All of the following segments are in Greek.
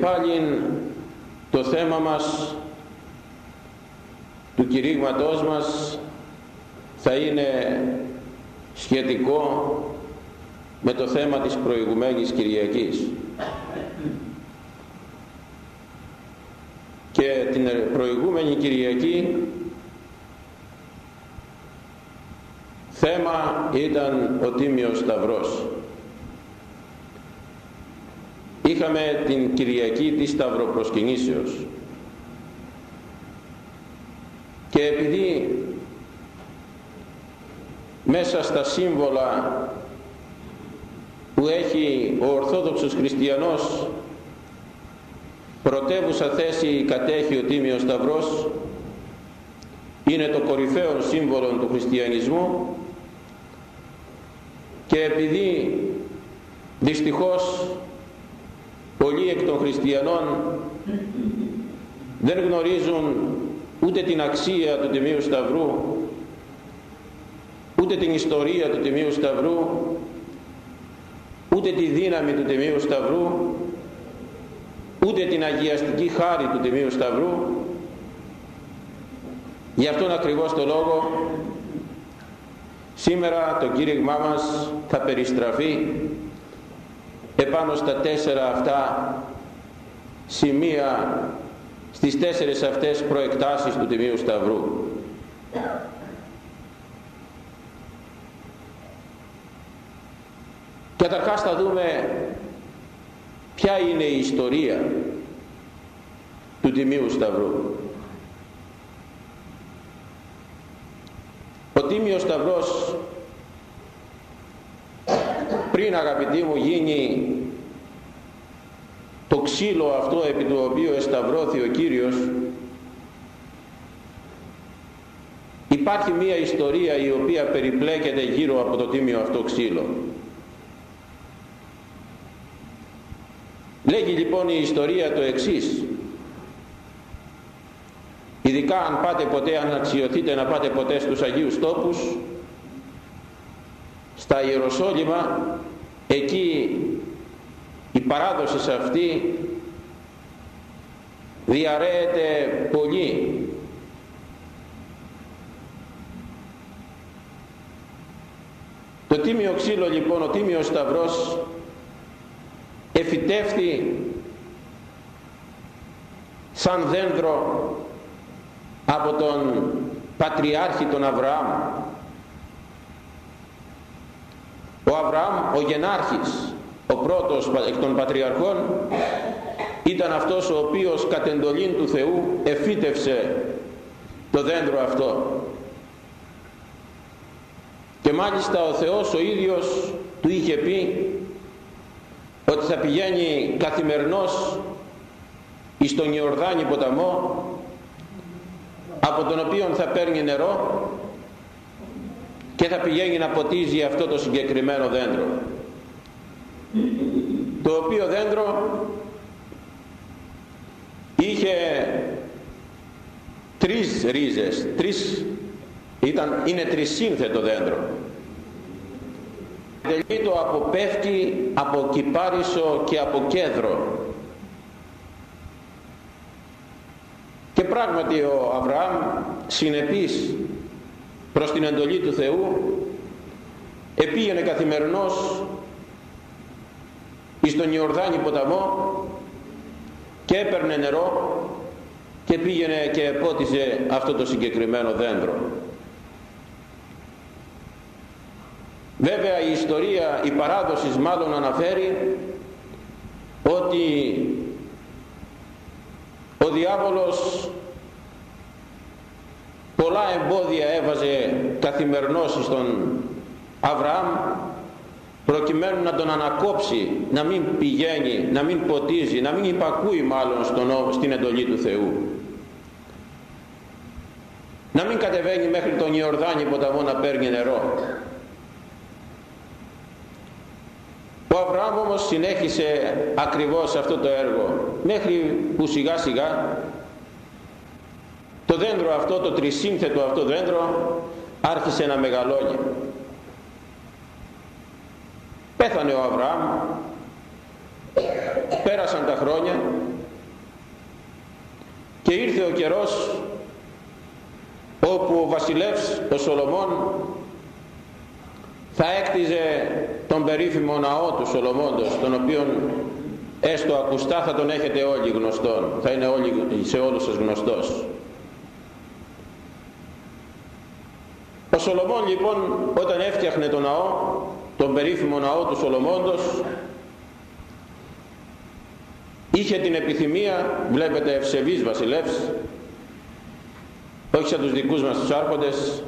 πάλι το θέμα μας του κηρύγματός μας θα είναι σχετικό με το θέμα της προηγουμένης Κυριακής. Και την προηγούμενη Κυριακή θέμα ήταν ο Τίμιος Σταυρός. Είχαμε την Κυριακή της Σταυροπροσκυνήσεως. Και επειδή μέσα στα σύμβολα που έχει ο Ορθόδοξος Χριστιανός πρωτεύουσα θέση κατέχει ο Τίμιος Σταυρός είναι το κορυφαίο σύμβολο του χριστιανισμού και επειδή δυστυχώς πολλοί εκ των χριστιανών δεν γνωρίζουν ούτε την αξία του Τιμίου Σταυρού ούτε την ιστορία του Τιμίου Σταυρού ούτε τη δύναμη του Τιμίου Σταυρού ούτε την αγιαστική χάρη του Τιμίου Σταυρού. Γι' αυτόν ακριβώς το λόγο σήμερα το κήρυγμά μας θα περιστραφεί επάνω στα τέσσερα αυτά σημεία στις τέσσερις αυτές προεκτάσεις του Τιμίου Σταυρού Καταρχάς θα δούμε ποια είναι η ιστορία του Τιμίου Σταυρού. Ο Τίμιος Σταυρός πριν αγαπητοί μου γίνει το ξύλο αυτό επί του οποίου εσταυρώθη ο Κύριος υπάρχει μία ιστορία η οποία περιπλέκεται γύρω από το τίμιο αυτό ξύλο Λέγει λοιπόν η ιστορία το εξής. Ειδικά αν πάτε ποτέ, αν αξιωθείτε να πάτε ποτέ στους Αγίους Τόπους, στα Ιεροσόλυμα, εκεί η παράδοση αυτή διαρρέεται πολύ. Το τίμιο ξύλο λοιπόν, ο τίμιος σταυρός εφητεύθη σαν δέντρο από τον Πατριάρχη τον Αβραάμ ο Αβραάμ ο γενάρχης ο πρώτος εκ των Πατριαρχών ήταν αυτός ο οποίος κατ' εντολήν του Θεού εφύτευσε το δέντρο αυτό. Και μάλιστα ο Θεός ο ίδιος του είχε πει ότι θα πηγαίνει καθημερινώς εις τον Ιορδάνη ποταμό από τον οποίο θα παίρνει νερό και θα πηγαίνει να ποτίζει αυτό το συγκεκριμένο δέντρο. Το οποίο δέντρο είχε τρεις ρίζες τρεις, ήταν, είναι τρισύνθετο δέντρο. Το από πέφτει από κυπάρισο και από κέντρο. Και πράγματι ο Αβραάμ συνεπής προς την εντολή του Θεού επήγαινε καθημερινώς εις τον Ιορδάνη ποταμό και έπαιρνε νερό και πήγαινε και επότιζε αυτό το συγκεκριμένο δέντρο. Βέβαια η ιστορία, η παράδοσης μάλλον αναφέρει ότι ο διάβολος πολλά εμπόδια έβαζε καθημερινώς στον Αβραάμ προκειμένου να τον ανακόψει, να μην πηγαίνει, να μην ποτίζει, να μην υπακούει μάλλον στον, στην εντολή του Θεού. Να μην κατεβαίνει μέχρι τον Ιορδάνη ποταμό να παίρνει νερό. Ο Αβραάμ όμως συνέχισε ακριβώς αυτό το έργο μέχρι που σιγά σιγά το δέντρο αυτό, το τρισύνθετο αυτό δέντρο άρχισε να μεγαλώνει. Πέθανε ο Αβραάμ, πέρασαν τα χρόνια. Και ήρθε ο καιρός όπου ο βασιλεύς ο Σολομών θα έκτιζε τον περίφημο ναό του Σολομώντος τον οποίον έστω ακουστά θα τον έχετε όλοι γνωστόν θα είναι όλοι, σε όλους σας γνωστός ο Σολομών λοιπόν όταν έφτιαχνε τον ναό τον περίφημο ναό του Σολομώντος είχε την επιθυμία βλέπετε ευσεβής βασιλεύς όχι σαν τους δικούς μας τους άρχοντες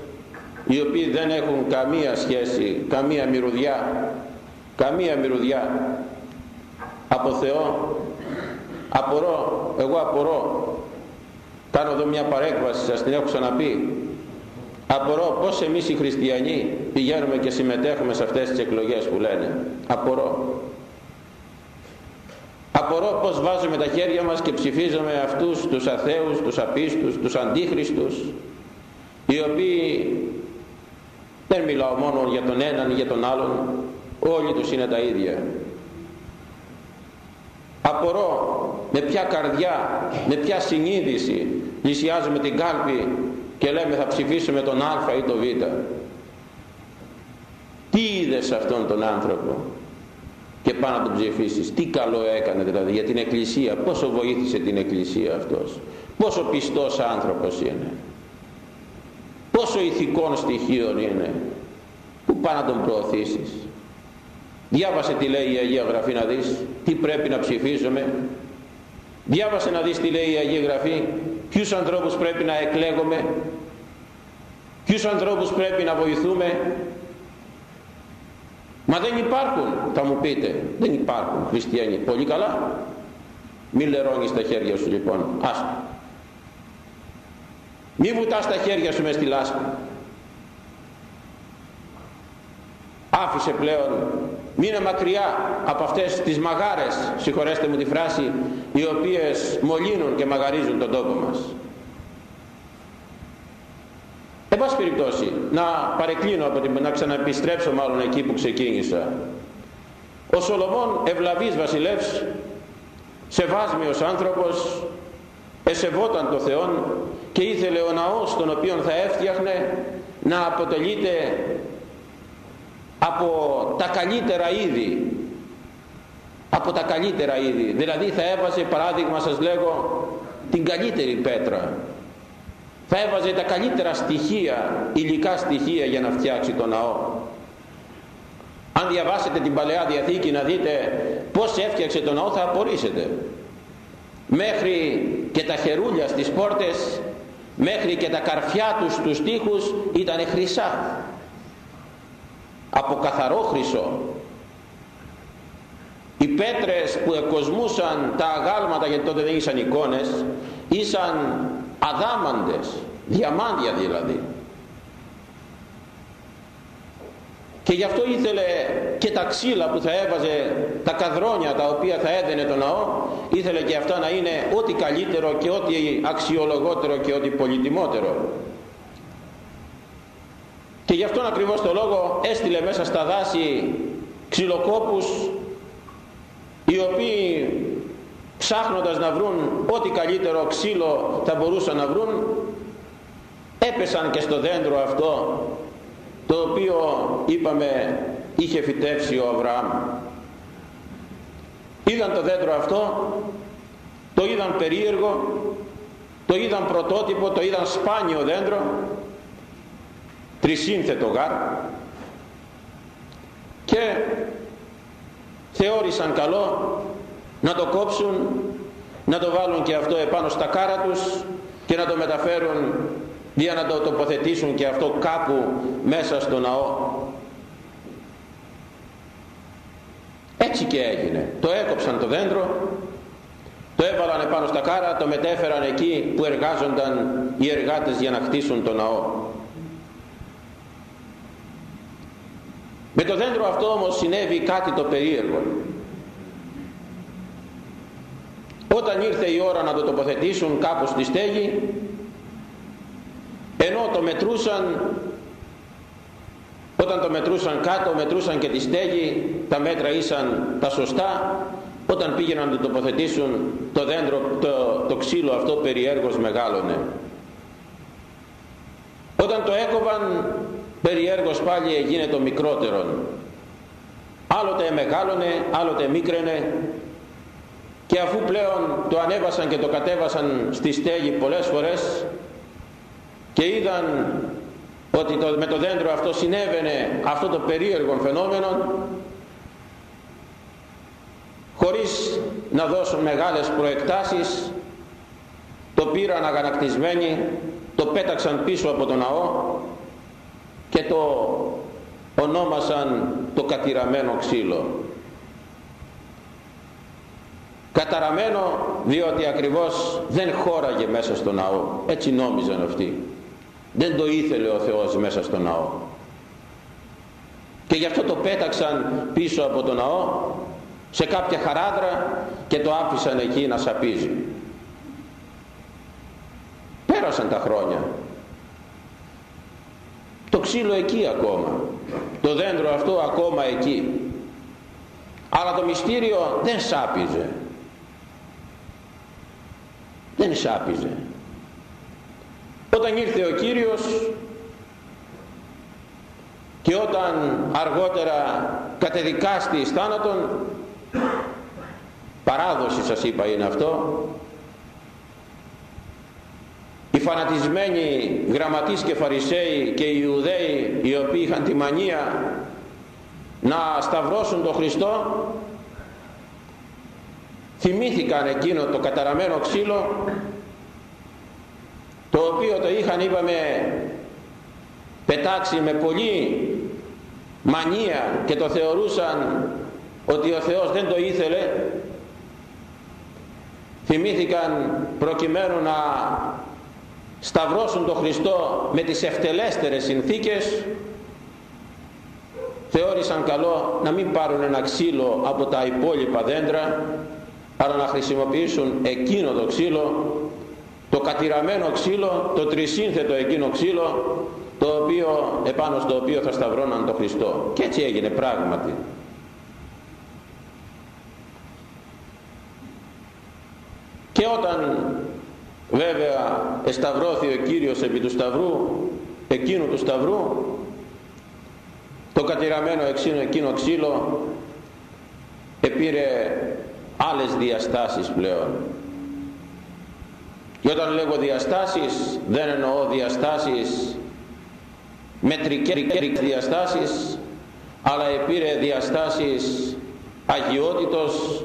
οι οποίοι δεν έχουν καμία σχέση καμία μυρωδιά καμία μυρωδιά από Θεό. Απορώ εγώ απορώ κάνω εδώ μια παρέκβαση σας την έχω ξαναπεί απορώ πως εμείς οι χριστιανοί πηγαίνουμε και συμμετέχουμε σε αυτές τις εκλογές που λένε. Απορώ. Απορώ πως βάζουμε τα χέρια μας και ψηφίζουμε αυτούς τους αθέους, τους απίστους, τους αντίχριστους οι οποίοι δεν μιλάω μόνο για τον έναν ή για τον άλλον όλοι τους είναι τα ίδια. Απορώ με ποια καρδιά με ποια συνείδηση πλησιάζουμε την κάλπη και λέμε θα ψηφίσουμε τον Α ή τον Β. Τι είδες σε αυτόν τον άνθρωπο και πάνω να τον ψηφίσεις τι καλό έκανε δηλαδή για την Εκκλησία πόσο βοήθησε την Εκκλησία αυτός πόσο πιστός άνθρωπος είναι πόσο ηθικών στοιχείων είναι που πάει να τον προωθήσεις. Διάβασε τι λέει η Αγία Γραφή να δεις τι πρέπει να ψηφίζουμε. Διάβασε να δεις τι λέει η Αγία Γραφή ποιους ανθρώπους πρέπει να εκλέγουμε ποιους ανθρώπους πρέπει να βοηθούμε. Μα δεν υπάρχουν θα μου πείτε. Δεν υπάρχουν χριστιανοί. Πολύ καλά. Μη λερώνεις τα χέρια σου λοιπόν. Άστο μη βουτάς τα χέρια σου μες στη λάσπη. Άφησε πλέον. Μείνε μακριά από αυτές τις μαγάρες. Συγχωρέστε μου τη φράση οι οποίες μολύνουν και μαγαρίζουν τον τόπο μας Εν πάση περιπτώσει, να παρεκκλίνω από την, να ξαναεπιστρέψω μάλλον εκεί που ξεκίνησα. Ο Σολομών ευλαβής βασιλεύς, σεβάσμιος άνθρωπος, εσεβόταν το Θεόν και ήθελε ο ναός τον οποίο θα έφτιαχνε να αποτελείται από τα καλύτερα είδη από τα καλύτερα είδη. Δηλαδή θα έβαζε παράδειγμα σας λέγω την καλύτερη πέτρα. Θα έβαζε τα καλύτερα στοιχεία υλικά στοιχεία για να φτιάξει το ναό. Αν διαβάσετε την Παλαιά Διαθήκη να δείτε πως έφτιαξε το ναό θα απορρίσετε. Μέχρι και τα χερούλια στις πόρτες μέχρι και τα καρφιά τους στους τοίχους ήταν χρυσά. Από καθαρό χρυσό οι πέτρες που εκοσμούσαν τα αγάλματα γιατί τότε δεν ήσαν εικόνες ήσαν αδάμαντες διαμάντια δηλαδή. Και γι' αυτό ήθελε και τα ξύλα που θα έβαζε τα καδρόνια τα οποία θα έδαινε το ναό ήθελε και αυτά να είναι ό,τι καλύτερο και ό,τι αξιολογότερο και ό,τι πολυτιμότερο. Και γι' αυτόν ακριβώς το λόγο έστειλε μέσα στα δάση ξυλοκόπους οι οποίοι ψάχνοντας να βρουν ό,τι καλύτερο ξύλο θα μπορούσαν να βρουν έπεσαν και στο δέντρο αυτό το οποίο είπαμε είχε φυτέψει ο Αβραάμ. Είδαν το δέντρο αυτό το είδαν περίεργο το είδαν πρωτότυπο το είδαν σπάνιο δέντρο τρισύνθετο γάρ. Και θεώρησαν καλό να το κόψουν να το βάλουν και αυτό επάνω στα κάρα τους και να το μεταφέρουν για να το τοποθετήσουν και αυτό κάπου μέσα στο ναό. Έτσι και έγινε. Το έκοψαν το δέντρο το έβαλαν επάνω στα κάρα το μετέφεραν εκεί που εργάζονταν οι εργάτες για να χτίσουν το ναό με το δέντρο αυτό όμως συνέβη κάτι το περίεργο όταν ήρθε η ώρα να το τοποθετήσουν κάπου στη στέγη ενώ το μετρούσαν όταν το μετρούσαν κάτω μετρούσαν και τη στέγη τα μέτρα ήσαν τα σωστά όταν πήγαιναν να το τοποθετήσουν το δέντρο, το, το ξύλο αυτό περιέργως μεγάλωνε. Όταν το έκοβαν περιέργως πάλι έγινε το μικρότερον. Άλλοτε μεγάλωνε, άλλοτε μίκραινε και αφού πλέον το ανέβασαν και το κατέβασαν στη στέγη πολλές φορές και είδαν ότι το, με το δέντρο αυτό συνέβαινε αυτό το περίεργο φαινόμενο χωρίς να δώσουν μεγάλες προεκτάσεις το πήραν αγανακτισμένοι το πέταξαν πίσω από τον ναό και το ονόμασαν το κατηραμένο ξύλο. Καταραμένο διότι ακριβώς δεν χώραγε μέσα στο ναό. Έτσι νόμιζαν αυτοί. Δεν το ήθελε ο Θεός μέσα στο ναό. Και γι' αυτό το πέταξαν πίσω από το ναό σε κάποια χαράδρα και το άφησαν εκεί να σαπίζει. Πέρασαν τα χρόνια το ξύλο εκεί ακόμα. Το δέντρο αυτό ακόμα εκεί. Αλλά το μυστήριο δεν σάπιζε. Δεν σάπιζε. Όταν ήρθε ο Κύριος και όταν αργότερα κατεδικάστη εις θάνατον παράδοση σας είπα είναι αυτό οι φανατισμένοι γραμματείς και φαρισαίοι και οι Ιουδαίοι οι οποίοι είχαν τη μανία να σταυρώσουν τον Χριστό θυμήθηκαν εκείνο το καταραμένο ξύλο το οποίο το είχαν είπαμε πετάξει με πολύ μανία και το θεωρούσαν ότι ο Θεός δεν το ήθελε θυμήθηκαν προκειμένου να σταυρώσουν τον Χριστό με τις ευτελέστερες συνθήκες θεώρησαν καλό να μην πάρουν ένα ξύλο από τα υπόλοιπα δέντρα αλλά να χρησιμοποιήσουν εκείνο το ξύλο το κατηραμένο ξύλο το τρισύνθετο εκείνο ξύλο το οποίο, επάνω στο οποίο θα σταυρώναν τον Χριστό. Και έτσι έγινε πράγματι. Και όταν βέβαια εσταυρώθη ο Κύριος επί του Σταυρού εκείνου του Σταυρού το κατηραμένο εξήνο εκείνο ξύλο επήρε άλλες διαστάσεις πλέον. Και όταν λέγω διαστάσεις δεν εννοώ διαστάσεις μετρικές διαστάσεις αλλά επήρε διαστάσεις αγιότητος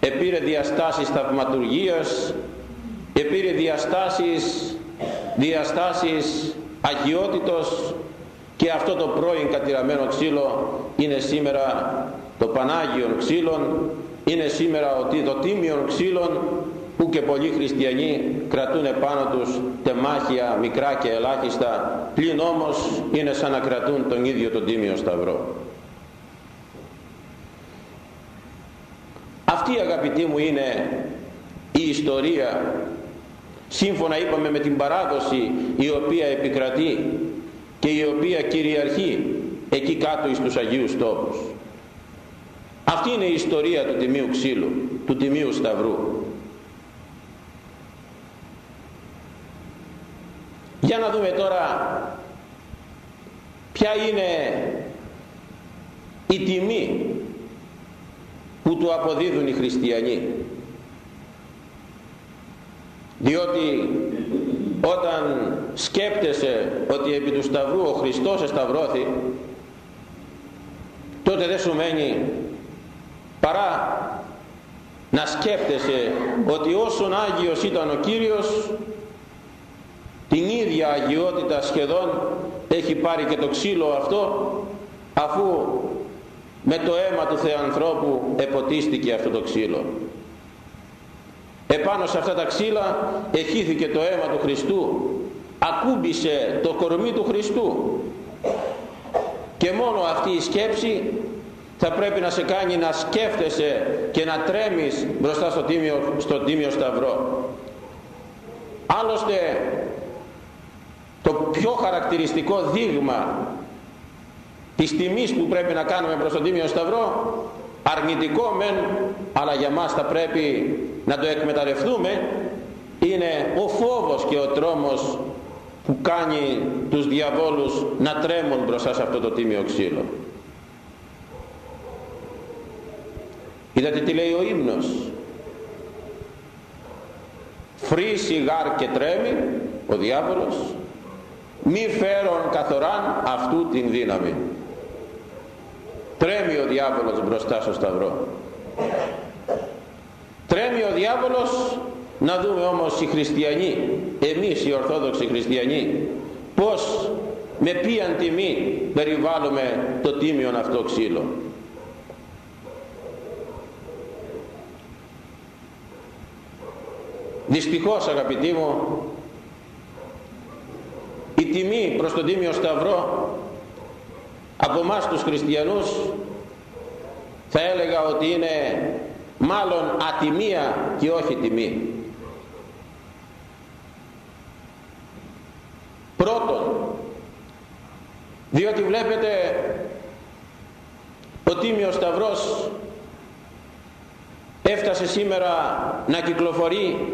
επήρε διαστάσεις θαυματουργίας επήρε διαστάσεις διαστάσεις αγιότητος και αυτό το πρώην κατηραμένο ξύλο είναι σήμερα το Πανάγιον ξύλων είναι σήμερα ότι το τίμιον ξύλων που και πολλοί χριστιανοί κρατούν πάνω τους τεμάχια μικρά και ελάχιστα πλην όμως είναι σαν να κρατούν τον ίδιο τον τίμιο σταυρό. Αυτή αγαπητοί μου είναι η ιστορία σύμφωνα είπαμε με την παράδοση η οποία επικρατεί και η οποία κυριαρχεί εκεί κάτω εις τους Αγίους Τόπους. Αυτή είναι η ιστορία του Τιμίου Ξύλου του Τιμίου Σταυρού. Για να δούμε τώρα ποια είναι η τιμή που του αποδίδουν οι χριστιανοί διότι όταν σκέπτεσαι ότι επί του Σταυρού ο Χριστός εσταυρώθη τότε δεν σου μένει παρά να σκέπτεσαι ότι όσον Άγιος ήταν ο Κύριος την ίδια αγιότητα σχεδόν έχει πάρει και το ξύλο αυτό αφού με το αίμα του Θεανθρώπου εποτίστηκε αυτό το ξύλο επάνω σε αυτά τα ξύλα εχύθηκε το αίμα του Χριστού ακούμπησε το κορμί του Χριστού. Και μόνο αυτή η σκέψη θα πρέπει να σε κάνει να σκέφτεσαι και να τρέμεις μπροστά στο τίμιο, στο τίμιο σταυρό. Άλλωστε το πιο χαρακτηριστικό δείγμα της τιμής που πρέπει να κάνουμε προς τον Τίμιο Σταυρό αρνητικό μεν αλλά για μας θα πρέπει να το εκμεταλλευτούμε είναι ο φόβος και ο τρόμος που κάνει τους διαβόλους να τρέμουν μπροστά σε αυτό το τίμιο ξύλο. Είδατε τι λέει ο ύμνος; Φρύσει γάρ και τρέμει ο διάβολος μη φέρον καθοράν αυτού την δύναμη. Τρέμει ο διάβολος μπροστά στο σταυρό. Τρέμει ο διάβολος να δούμε όμως οι χριστιανοί, εμείς οι Ορθόδοξοι χριστιανοί, πως με ποιαν τιμή περιβάλλουμε το τίμιον αυτό ξύλο. Δυστυχώς αγαπητοί μου, η τιμή προς τον Τίμιο Σταυρό από εμάς τους χριστιανούς θα έλεγα ότι είναι μάλλον ατιμία και όχι τιμή. Πρώτον, διότι βλέπετε ο Τίμιος Σταυρός έφτασε σήμερα να κυκλοφορεί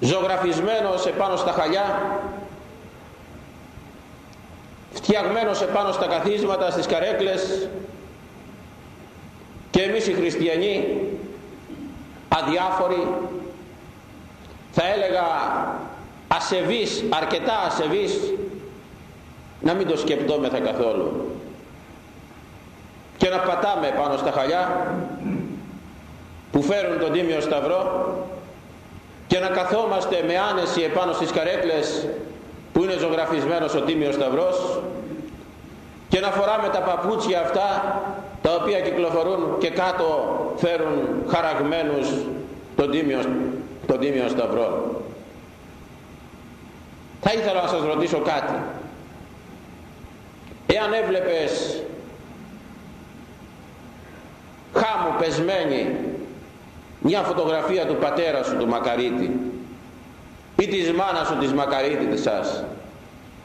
ζωγραφισμένος επάνω στα χαλιά φτιαγμένος επάνω στα καθίσματα, στις καρέκλες και εμείς οι χριστιανοί αδιάφοροι θα έλεγα ασεβείς, αρκετά ασεβείς να μην το σκεπτόμεθα καθόλου. Και να πατάμε πάνω στα χαλιά που φέρουν τον Τίμιο Σταυρό και να καθόμαστε με άνεση επάνω στις καρέκλες που είναι ζωγραφισμένος ο Τίμιος Σταυρός και να φοράμε τα παπούτσια αυτά τα οποία κυκλοφορούν και κάτω φέρουν χαραγμένους τον Τίμιο, τον Τίμιο Σταυρό. Θα ήθελα να σας ρωτήσω κάτι. Εάν έβλεπες χάμου πεσμένη μια φωτογραφία του πατέρα σου του Μακαρίτη ή της μάνας σου της Μακαρίτη σας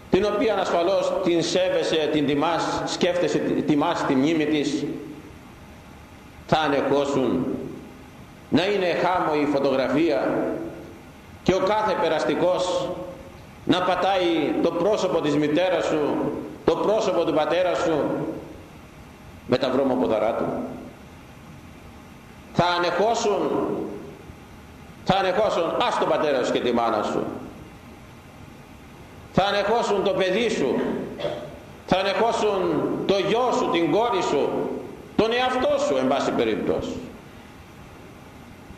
την οποία ασφαλώς την σέβεσαι, την τιμάς, σκέφτεσαι, τιμάς τη μνήμη της θα ανεχώσουν να είναι χάμω η φωτογραφία και ο κάθε περαστικός να πατάει το πρόσωπο της μητέρας σου, το πρόσωπο του πατέρα σου με τα βρώμοποδαρά του. Θα ανεχώσουν θα ανεχώσουν ας τον πατέρα σου και τη μάνα σου θα ανεχώσουν το παιδί σου. Θα ανεχώσουν το γιο σου, την κόρη σου τον εαυτό σου εν πάση περιπτώσει.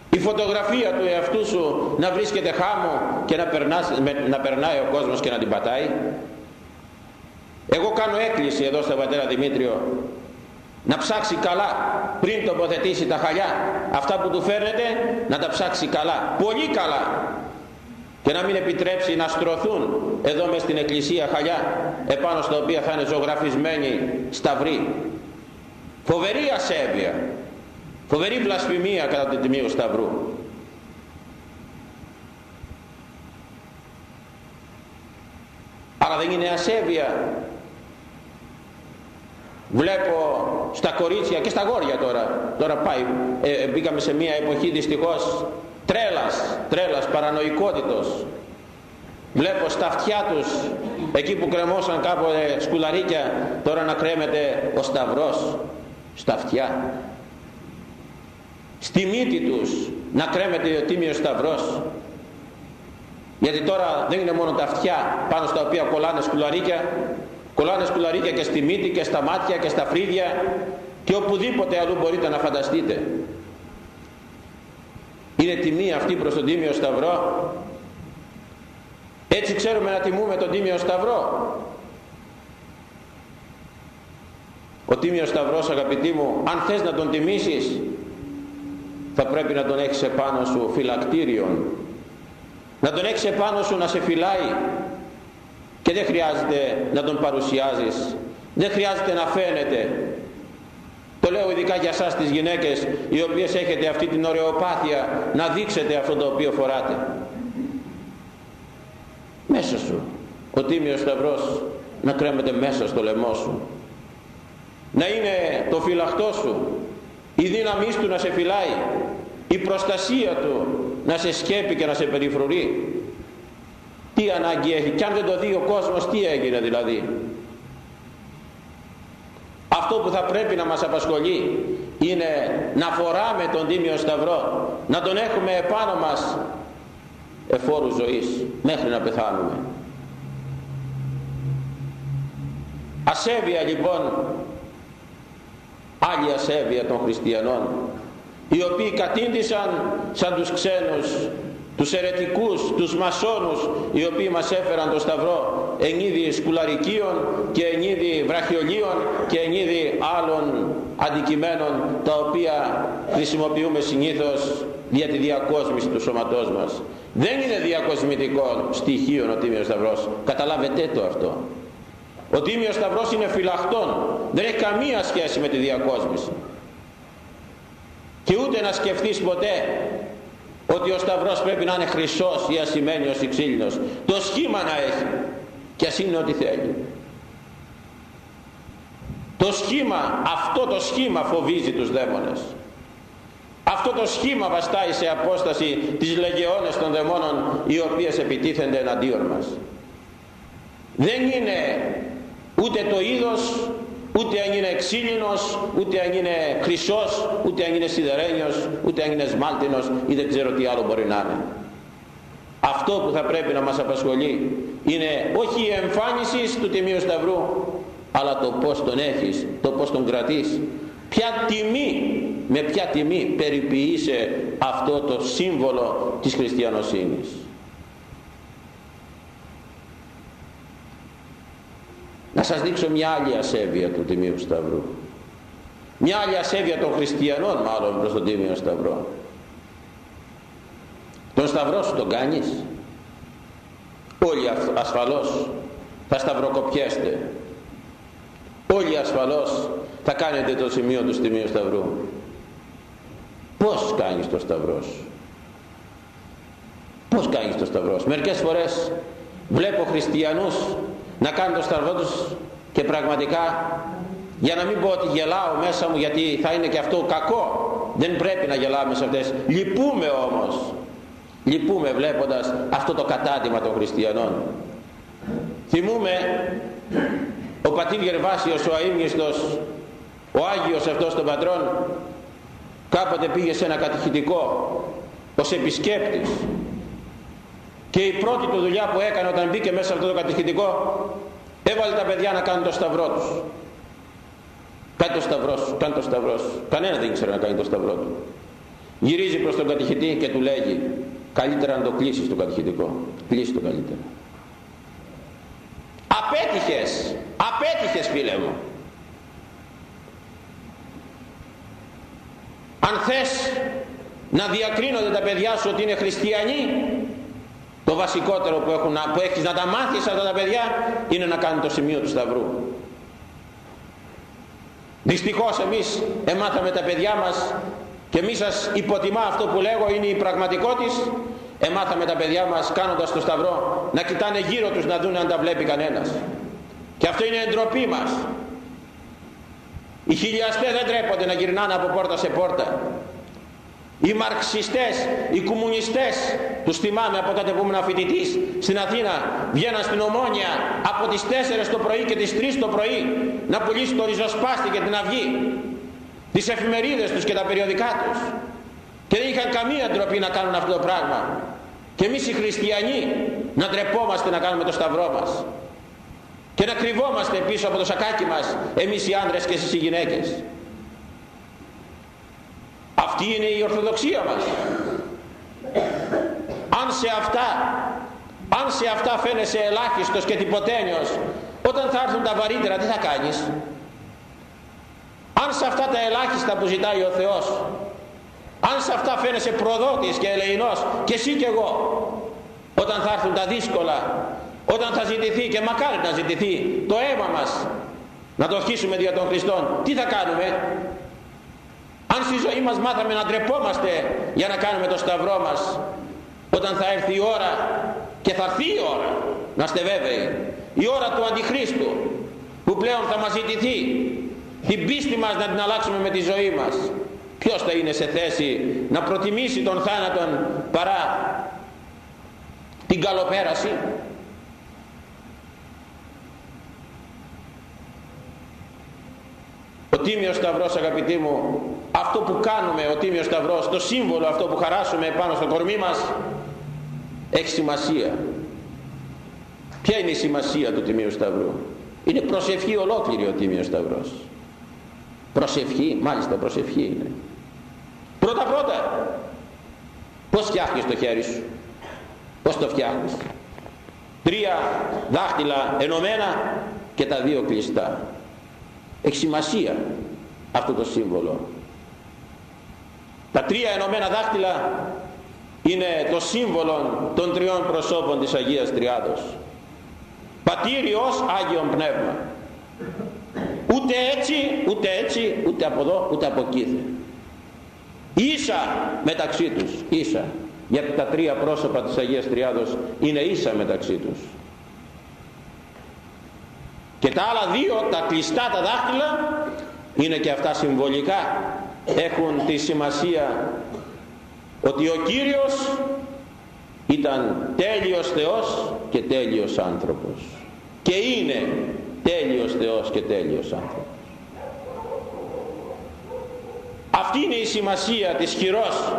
Η φωτογραφία του εαυτού σου να βρίσκεται χάμω και να, περνάς, να περνάει ο κόσμος και να την πατάει. Εγώ κάνω έκκληση εδώ στον πατέρα Δημήτριο να ψάξει καλά πριν τοποθετήσει τα χαλιά. Αυτά που του φέρνετε να τα ψάξει καλά. Πολύ καλά και να μην επιτρέψει να στρωθούν εδώ μες στην εκκλησία χαλιά επάνω στα οποία θα είναι ζωγραφισμένοι σταυροί. Φοβερή ασέβεια φοβερή βλασφημία κατά την τιμή σταυρού. Αλλά δεν είναι ασέβεια. Βλέπω στα κορίτσια και στα γόρια τώρα. Τώρα πάει ε, ε, μπήκαμε σε μια εποχή δυστυχώς τρέλας τρέλας παρανοϊκότητος βλέπω στα αυτιά τους εκεί που κρεμόσαν κάποτε σκουλαρίκια τώρα να κρέμεται ο σταυρός στα αυτιά. Στη μύτη τους να κρέμεται ο τίμιος σταυρός. Γιατί τώρα δεν είναι μόνο τα αυτιά πάνω στα οποία κολλάνε σκουλαρίκια κολλάνε σκουλαρίκια και στη μύτη και στα μάτια και στα φρύδια και οπουδήποτε αλλού μπορείτε να φανταστείτε είναι τιμή αυτή προς τον Τίμιο Σταυρό. Έτσι ξέρουμε να τιμούμε τον Τίμιο Σταυρό. Ο Τίμιος Σταυρός αγαπητοί μου αν θες να τον τιμήσεις θα πρέπει να τον έχεις επάνω σου φυλακτήριον. Να τον έχεις επάνω σου να σε φυλάει και δεν χρειάζεται να τον παρουσιάζεις. Δεν χρειάζεται να φαίνεται το λέω ειδικά για σας τις γυναίκες οι οποίες έχετε αυτή την ωρεοπάθεια να δείξετε αυτό το οποίο φοράτε. Μέσα σου ο Τίμιος Σταυρός να κρέμεται μέσα στο λαιμό σου. Να είναι το φυλαχτό σου η δύναμή του να σε φυλάει η προστασία του να σε σκέπει και να σε περιφρουρεί. Τι ανάγκη έχει και αν δεν το δει ο κόσμος τι έγινε δηλαδή αυτό που θα πρέπει να μας απασχολεί είναι να φοράμε τον Τίμιο Σταυρό να τον έχουμε επάνω μας εφόρους ζωής μέχρι να πεθάνουμε. Ασέβεια λοιπόν άλλη ασέβεια των χριστιανών οι οποίοι κατήντησαν σαν τους ξένους τους ερετικούς, τους μασόνους οι οποίοι μας έφεραν το σταυρό εν είδη σκουλαρικίων και εν είδη βραχιολίων και εν είδη άλλων αντικειμένων τα οποία χρησιμοποιούμε συνήθως για τη διακόσμηση του σώματός μας. Δεν είναι διακοσμητικό στοιχείο ο Τίμιος Σταυρός. Καταλάβετε το αυτό. Ο Τίμιος Σταυρός είναι φυλαχτών. Δεν έχει καμία σχέση με τη διακόσμηση. Και ούτε να σκεφτείς ποτέ ότι ο Σταυρός πρέπει να είναι χρυσός ή ασημένιος ή ξύλινος. Το σχήμα να έχει και ας είναι ό,τι θέλει. Το σχήμα, αυτό το σχήμα φοβίζει τους δαίμονες. Αυτό το σχήμα βαστάει σε απόσταση τις λεγεώνες των δαιμόνων οι οποίες επιτίθενται εναντίον μας. Δεν είναι ούτε το είδος ούτε αν είναι ξύλινος, ούτε αν είναι χρυσός, ούτε αν είναι σιδερένιος, ούτε αν είναι σμάλτινος ή δεν ξέρω τι άλλο μπορεί να είναι. Αυτό που θα πρέπει να μας απασχολεί είναι όχι η εμφάνισης του Τιμίου Σταυρού, αλλά το πώς τον έχεις, το πώς τον κρατείς. Ποια τιμή, με ποια τιμή περιποιείσαι αυτό το σύμβολο της χριστιανοσύνης. Να σας δείξω μια άλλη ασέβεια του Τιμίου Σταυρού. Μια άλλη ασέβεια των χριστιανών μάλλον προς τον Τίμιο Σταυρό. Τον Σταυρό σου τον κάνεις. Όλοι ασφαλώς θα σταυροκοπιέστε. Όλοι ασφαλώς θα κάνετε το σημείο του Τιμίου Σταυρού. Πώς κάνεις το Σταυρό σου; Πώς κάνεις το Σταυρό σου; Μερικές φορές βλέπω χριστιανούς να κάνουν το σταυρό τους και πραγματικά για να μην πω ότι γελάω μέσα μου γιατί θα είναι και αυτό κακό δεν πρέπει να γελάμε σε αυτές λυπούμε όμως λυπούμε βλέποντας αυτό το κατάτημα των χριστιανών θυμούμε ο πατήρ Γερβάσιος ο αείμνηστος ο Άγιος αυτός των πατρών κάποτε πήγε σε ένα κατηχητικό ως επισκέπτης και η πρώτη του δουλειά που έκανε όταν μπήκε μέσα σε αυτό το κατηχητικό έβαλε τα παιδιά να κάνουν το σταυρό τους. Κάνει το σταυρό σου, κάνει το σταυρό σου. Κανένα δεν ήξερε να κάνει το σταυρό του. Γυρίζει προς τον κατηχητή και του λέγει καλύτερα να το κλείσεις το κατηχητικό. Κλείσει το καλύτερα. Απέτυχες, απέτυχες φίλε μου. Αν θες να διακρίνονται τα παιδιά σου ότι είναι χριστιανοί το βασικότερο που, έχουν, που έχεις να τα μάθεις αυτά τα παιδιά είναι να κάνουν το σημείο του σταυρού. Δυστυχώς εμείς εμάθαμε τα παιδιά μας και μη σας υποτιμά αυτό που λέγω είναι η πραγματικότητα εμάθαμε τα παιδιά μας κάνοντας το σταυρό να κοιτάνε γύρω τους να δουν αν τα βλέπει κανένας. Και αυτό είναι εντροπή μας. Οι χιλιαστές δεν τρέπονται να γυρνάνε από πόρτα σε πόρτα. Οι μαρξιστές, οι κομμουνιστές, τους θυμάμαι από τότε που ήμουν φοιτητής στην Αθήνα, βγαίναν στην Ομόνια από τις 4 το πρωί και τις 3 το πρωί να πουλήσουν το ριζοσπάστη και την αυγή, τις εφημερίδες τους και τα περιοδικά τους. Και δεν είχαν καμία ντροπή να κάνουν αυτό το πράγμα. Και εμείς οι χριστιανοί να ντρεπόμαστε να κάνουμε το σταυρό μας. Και να κρυβόμαστε πίσω από το σακάκι μας εμείς οι άνδρες και εσείς οι γυναίκες. Αυτή είναι η Ορθοδοξία μας. Αν σε αυτά, αν σε αυτά φαίνεσαι ελάχιστος και τυποτένιος, όταν θα έρθουν τα βαρύτερα τι θα κάνεις; Αν σε αυτά τα ελάχιστα που ζητάει ο Θεός, αν σε αυτά φαίνεσαι προδότης και ελεηνός και εσύ και εγώ, όταν θα έρθουν τα δύσκολα, όταν θα ζητηθεί και μακάρι να ζητηθεί το αίμα μας, να το χύσουμε δια των Χριστών, τι θα κάνουμε, αν στη ζωή μας μάθαμε να ντρεπόμαστε για να κάνουμε το σταυρό μας όταν θα έρθει η ώρα και θα έρθει η ώρα να είστε βέβαιοι η ώρα του Αντιχρίστου που πλέον θα μας ζητηθεί την πίστη μας να την αλλάξουμε με τη ζωή μας. Ποιος θα είναι σε θέση να προτιμήσει τον θάνατον παρά την καλοπέραση; Ο Τίμιος Σταυρός αγαπητοί μου αυτό που κάνουμε ο Τίμιος Σταυρός το σύμβολο αυτό που χαράσουμε πάνω στο κορμί μας έχει σημασία. Ποια είναι η σημασία του Τιμίου Σταυρού; Είναι προσευχή ολόκληρη ο Τίμιος Σταυρός προσευχή μάλιστα προσευχή είναι. Πρώτα πρώτα πως φτιάχνεις το χέρι σου; Πως το φτιάχνεις τρία δάχτυλα ενωμένα και τα δύο κλειστά. Έχει σημασία αυτό το σύμβολο. Τα τρία ενωμένα δάχτυλα είναι το σύμβολο των τριών προσώπων της Αγίας Τριάδος. Πατήρ Υιός Άγιον Πνεύμα ούτε έτσι ούτε έτσι ούτε από εδώ ούτε από εκεί ίσα μεταξύ τους ίσα. Γιατί τα τρία πρόσωπα της Αγίας Τριάδος είναι ίσα μεταξύ τους. Και τα άλλα δύο τα κλειστά τα δάχτυλα είναι και αυτά συμβολικά. Έχουν τη σημασία ότι ο Κύριος ήταν τέλειος Θεός και τέλειος άνθρωπος. Και είναι τέλειος Θεός και τέλειος άνθρωπος. Αυτή είναι η σημασία της χειρός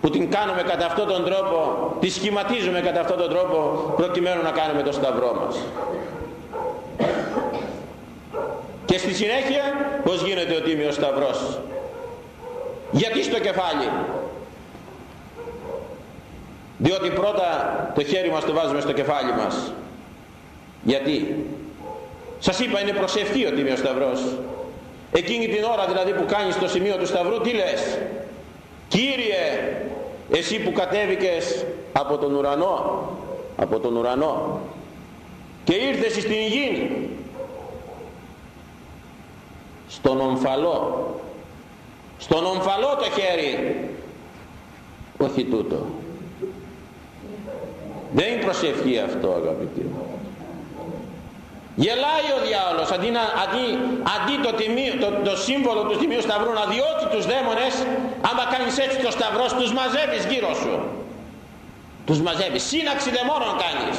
που την κάνουμε κατά αυτόν τον τρόπο τη σχηματίζουμε κατά αυτόν τον τρόπο προκειμένου να κάνουμε το σταυρό μας. Και στη συνέχεια πως γίνεται ο Τίμιος Σταυρός; Γιατί στο κεφάλι; Διότι πρώτα το χέρι μας το βάζουμε στο κεφάλι μας. Γιατί; Σας είπα είναι προσευχή ο Τίμιος Σταυρός. Εκείνη την ώρα δηλαδή που κάνεις το σημείο του Σταυρού τι λες; Κύριε εσύ που κατέβηκες από τον ουρανό από τον ουρανό και ήρθες στην υγιή στον ομφαλό στον ομφαλό το χέρι όχι τούτο δεν είναι προσευχή αυτό αγαπητοί μου Γελάει ο διάολος αντί, να, αντί, αντί το, τιμίο, το, το, σύμβολο του Τιμίου Σταυρού να διώξει τους δαίμονες άμα κάνεις έτσι το Σταυρός τους μαζεύεις γύρω σου. Τους μαζεύεις. Σύναξη δαιμόνων κάνεις.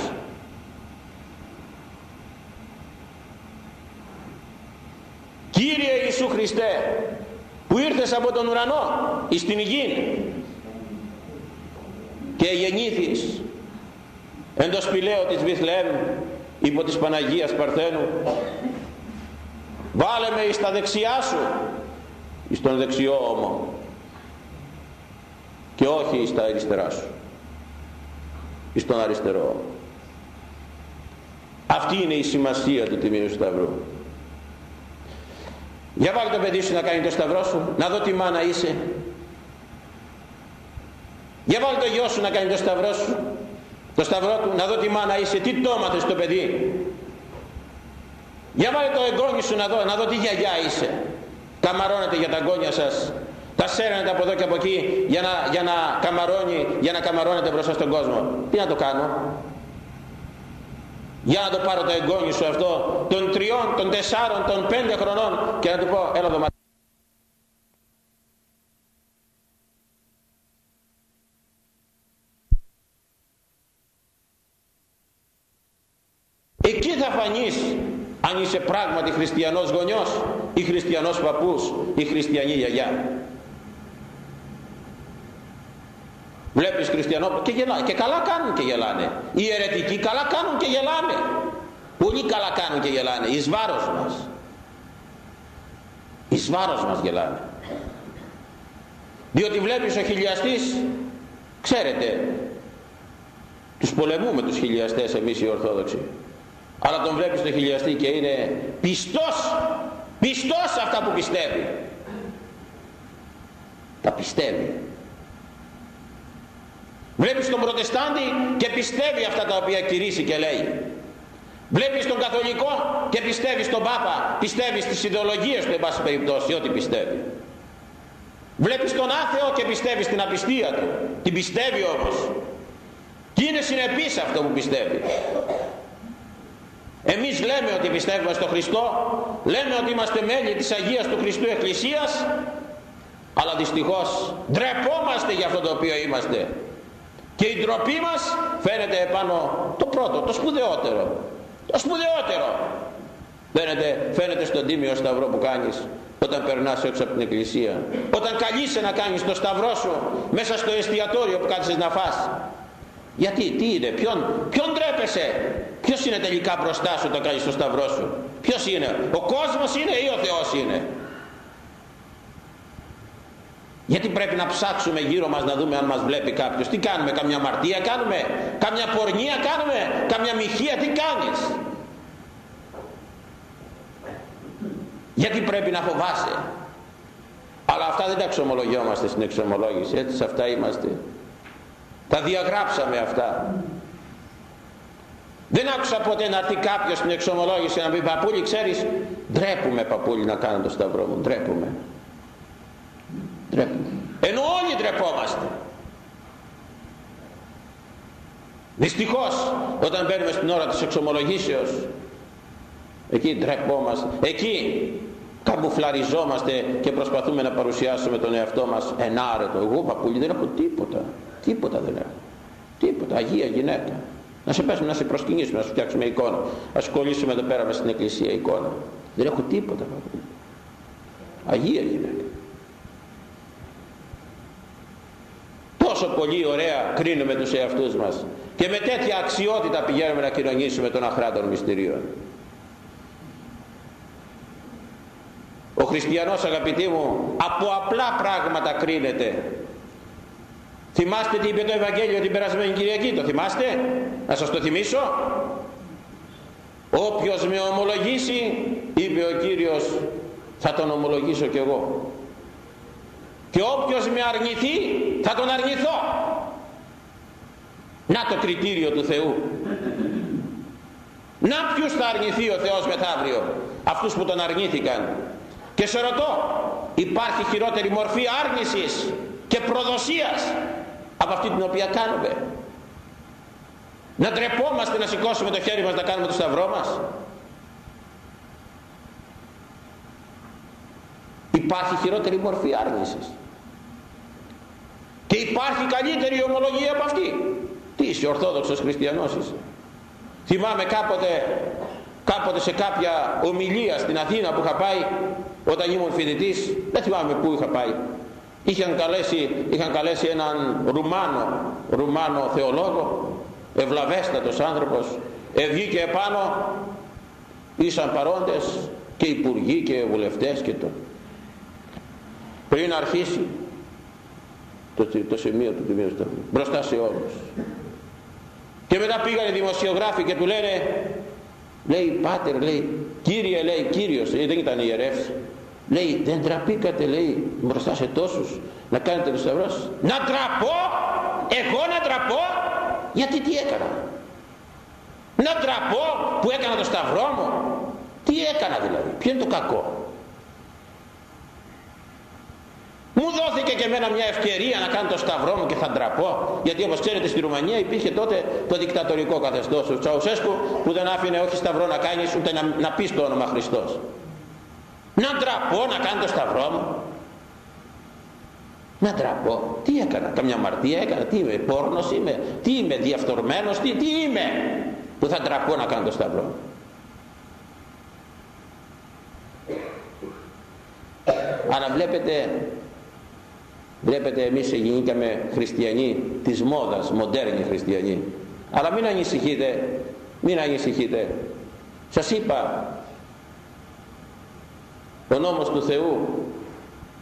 Κύριε Ιησού Χριστέ που ήρθες από τον ουρανό εις την γη και γεννήθης εν το σπηλαίο της Βιθλεέμ υπό της Παναγίας Παρθένου. Βάλε με εις τα δεξιά σου εις τον δεξιό όμο και όχι εις τα αριστερά σου εις τον αριστερό αυτή είναι η σημασία του Τιμίου Σταυρού. Για βάλε το παιδί σου να κάνει το σταυρό σου να δω τι μάνα είσαι. Για βάλε το γιο σου να κάνει το σταυρό σου το σταυρό του να δω τι μάνα είσαι τι το έμαθες το παιδί. Για βάλε το εγγόνι σου να δω, να δω τι γιαγιά είσαι. Καμαρώνετε για τα εγγόνια σας. Τα σέρνετε από εδώ και από εκεί για να, για να καμαρώνει για να καμαρώνετε μπροστά στον κόσμο. Τι να το κάνω; Για να το πάρω το εγγόνι σου αυτό των τριών, των τεσσάρων, των πέντε χρονών και να του πω έλα εδώ Εκεί θα φανείς αν είσαι πράγματι χριστιανός γονιός ή χριστιανός παππούς ή χριστιανή γιαγιά. Βλέπεις χριστιανό και γελάνε και καλά κάνουν και γελάνε. Οι αιρετικοί καλά κάνουν και γελάνε. Πολύ καλά κάνουν και γελάνε. Εις βάρος μας. Εις βάρος μας γελάνε. Διότι βλέπεις ο χιλιαστής, ξέρετε, τους πολεμούμε τους χιλιαστές εμείς οι Ορθόδοξοι αλλά τον βλέπεις το χιλιαστή και είναι πιστός πιστός αυτά που πιστεύει. Τα πιστεύει. Βλέπεις τον προτεστάντη και πιστεύει αυτά τα οποία κηρύσσει και λέει. Βλέπεις τον καθολικό και πιστεύει στον πάπα πιστεύει στις ιδεολογίες του εν πάση περιπτώσει ό,τι πιστεύει. Βλέπεις τον άθεο και πιστεύει στην απιστία του. Την πιστεύει όμως. Και είναι συνεπής αυτό που πιστεύει εμείς λέμε ότι πιστεύουμε στο Χριστό, λέμε ότι είμαστε μέλη της Αγίας του Χριστού Εκκλησίας, αλλά δυστυχώς ντρεπόμαστε για αυτό το οποίο είμαστε. Και η ντροπή μας φαίνεται επάνω το πρώτο, το σπουδαιότερο. Το σπουδαιότερο φαίνεται, φαίνεται στον τίμιο σταυρό που κάνεις όταν περνάς έξω από την εκκλησία. Όταν καλείσαι να κάνεις το σταυρό σου μέσα στο εστιατόριο που κάθισες να φας. Γιατί, τι είναι, ποιον, ποιον τρέπεσαι ποιος είναι τελικά μπροστά σου όταν κάνεις το σταυρό σου; Ποιος είναι, ο κόσμος είναι ή ο Θεός είναι; Γιατί πρέπει να ψάξουμε γύρω μας να δούμε αν μας βλέπει κάποιος. Τι κάνουμε, καμιά μαρτία κάνουμε, καμιά πορνεία κάνουμε, καμιά μοιχεία, τι κάνεις; Γιατί πρέπει να φοβάσαι; Αλλά αυτά δεν τα εξομολογιόμαστε στην εξομολόγηση, έτσι σε αυτά είμαστε. Τα διαγράψαμε αυτά. Δεν άκουσα ποτέ να έρθει κάποιος στην εξομολόγηση να πει παππούλη ξέρεις ντρέπουμε παππούλη να κάνω το σταυρό μου, ντρέπουμε. Ενώ όλοι ντρεπόμαστε. Δυστυχώς όταν μπαίνουμε στην ώρα της εξομολογήσεως εκεί ντρεπόμαστε. Εκεί καμουφλαριζόμαστε και προσπαθούμε να παρουσιάσουμε τον εαυτό μας ενάρετο. Εγώ παππούλη δεν έχω τίποτα. Τίποτα δεν έχω. Τίποτα. Αγία γυναίκα. Να σε πέσουμε, να σε προσκυνήσουμε, να σου φτιάξουμε εικόνα. Να σου κολλήσουμε εδώ πέρα στην εκκλησία εικόνα. Δεν έχω τίποτα παππούλη. Αγία γυναίκα. Πόσο πολύ ωραία κρίνουμε τους εαυτούς μας και με τέτοια αξιότητα πηγαίνουμε να κοινωνήσουμε τον αχράντων μυστηρίων. Ο χριστιανός αγαπητοί μου από απλά πράγματα κρίνεται. Θυμάστε τι είπε το Ευαγγέλιο την περασμένη Κυριακή, το θυμάστε, να σας το θυμίσω. Όποιος με ομολογήσει, είπε ο Κύριος, θα τον ομολογήσω κι εγώ και όποιος με αρνηθεί θα τον αρνηθώ να το κριτήριο του Θεού. Να ποιους θα αρνηθεί ο Θεός μεθαύριο; Αυτούς που τον αρνήθηκαν. Και σε ρωτώ υπάρχει χειρότερη μορφή άρνησης και προδοσίας από αυτή την οποία κάνουμε να ντρεπόμαστε να σηκώσουμε το χέρι μας να κάνουμε το σταυρό μας υπάρχει χειρότερη μορφή άρνησης και υπάρχει καλύτερη ομολογία από αυτή. Τι είσαι ορθόδοξος χριστιανός είσαι. Θυμάμαι κάποτε, κάποτε σε κάποια ομιλία στην Αθήνα που είχα πάει όταν ήμουν φοιτητής, δεν θυμάμαι πού είχα πάει. Είχαν καλέσει, είχαν καλέσει έναν Ρουμάνο, Ρουμάνο θεολόγο, ευλαβέστατος άνθρωπος, βγήκε επάνω, ήσαν παρόντες και υπουργοί και βουλευτές και το. Πριν αρχίσει το, το σημείο του Τιμίου Σταυρού μπροστά σε όλους. Και μετά πήγανε οι δημοσιογράφοι και του λένε λέει πάτερ λέει κύριε λέει κύριος ε, δεν ήταν ιερεύς λέει δεν τραπήκατε λέει μπροστά σε τόσους να κάνετε το σταυρό να τραπώ εγώ να τραπώ γιατί τι έκανα; Να τραπώ που έκανα το σταυρό μου; Τι έκανα δηλαδή; Ποιο είναι το κακό; Μου δόθηκε και εμένα μια ευκαιρία να κάνω το σταυρό μου και θα ντραπώ. Γιατί όπως ξέρετε στη Ρουμανία υπήρχε τότε το δικτατορικό καθεστώς του Τσαουσέσκου που δεν άφηνε όχι σταυρό να κάνεις ούτε να, να πεις το όνομα Χριστός. Να ντραπώ να κάνω το σταυρό μου. Να ντραπώ. Τι έκανα, καμιά μαρτία έκανα, τι είμαι, πόρνος είμαι, τι είμαι, διαφθορμένος, τι, τι είμαι που θα ντραπώ να κάνω το σταυρό μου. Αλλά βλέπετε Βλέπετε εμείς γίνηκαμε χριστιανοί της μόδας, μοντέρνοι χριστιανοί. Αλλά μην ανησυχείτε, μην ανησυχείτε. Σας είπα, ο νόμος του Θεού